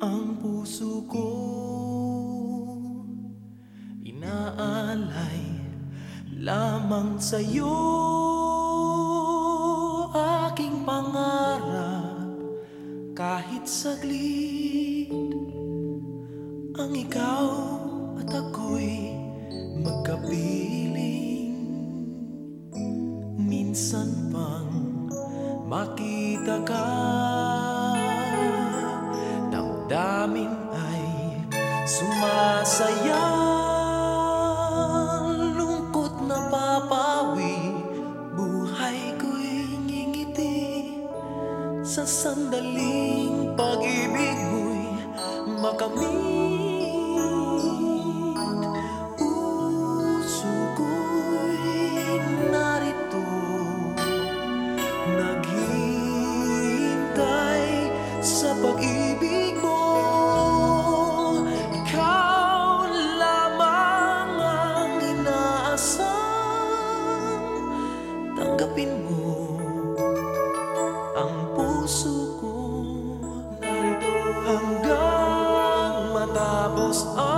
Ang puso ko. Inaalay lamang sa'yo Aking pangarap. Kahit saglit Ang ikaw at ako'y magkapiling. Minsan pang makita ka Damdamin ay sumasaya. Lungkot na papawi Buhay ko'y ngingiti. Sa sandaling pag-ibig mo'y makamit Tanggapin mo ang puso ko Narito hanggang matapos ang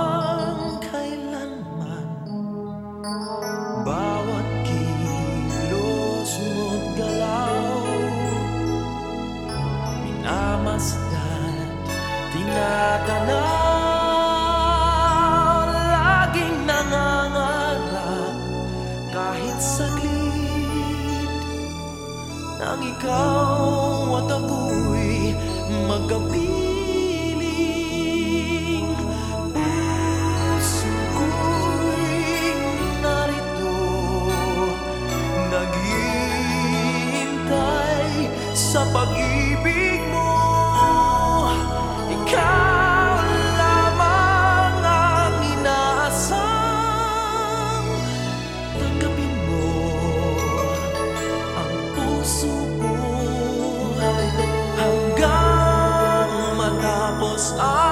ikaw at ako'y magkapiling matapos ang